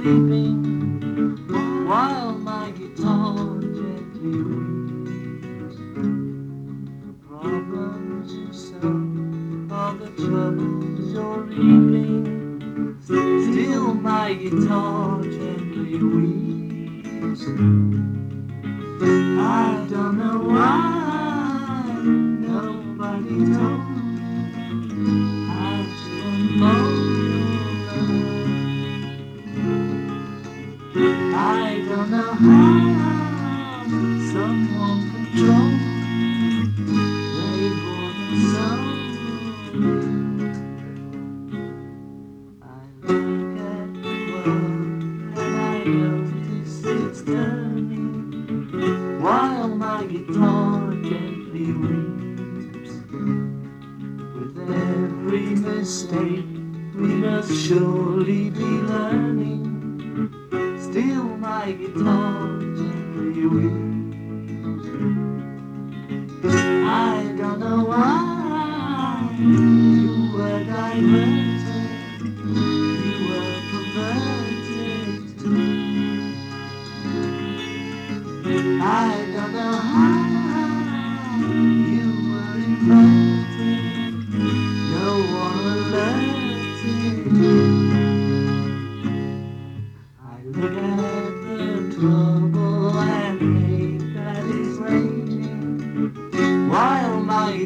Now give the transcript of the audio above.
sleeping while my guitar gently weeps. The problems you solve are the troubles you're leaving. Still, my guitar gently weeps. I don't know why nobody told me. Don't know how someone controls they and sold. I look at the world and I notice it's turning while my guitar gently weeps. With every mistake, we must surely be learning. I don't know why you were diverted, you were perverted. I don't know how